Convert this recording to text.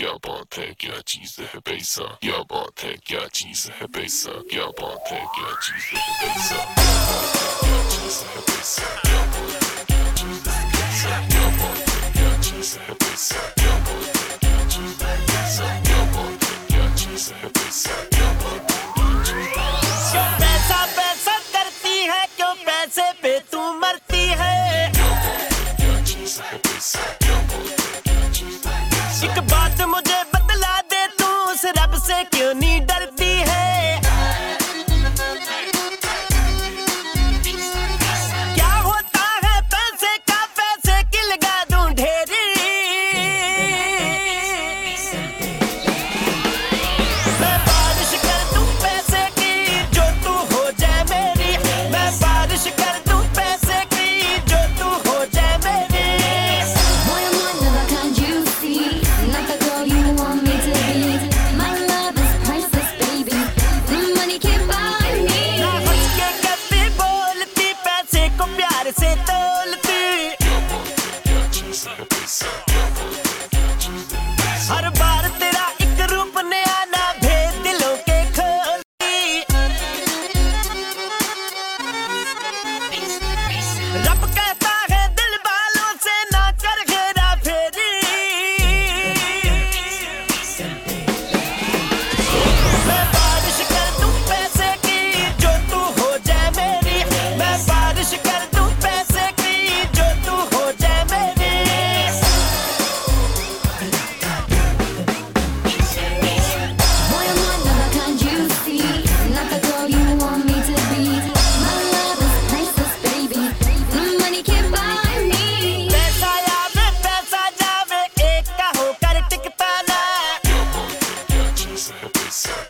Yeah, but take your cheese and pizza. Yeah, but take your cheese and pizza. Yeah, but take your cheese and pizza. Yeah, but take your cheese and pizza. take your knee. Rap essa refeição.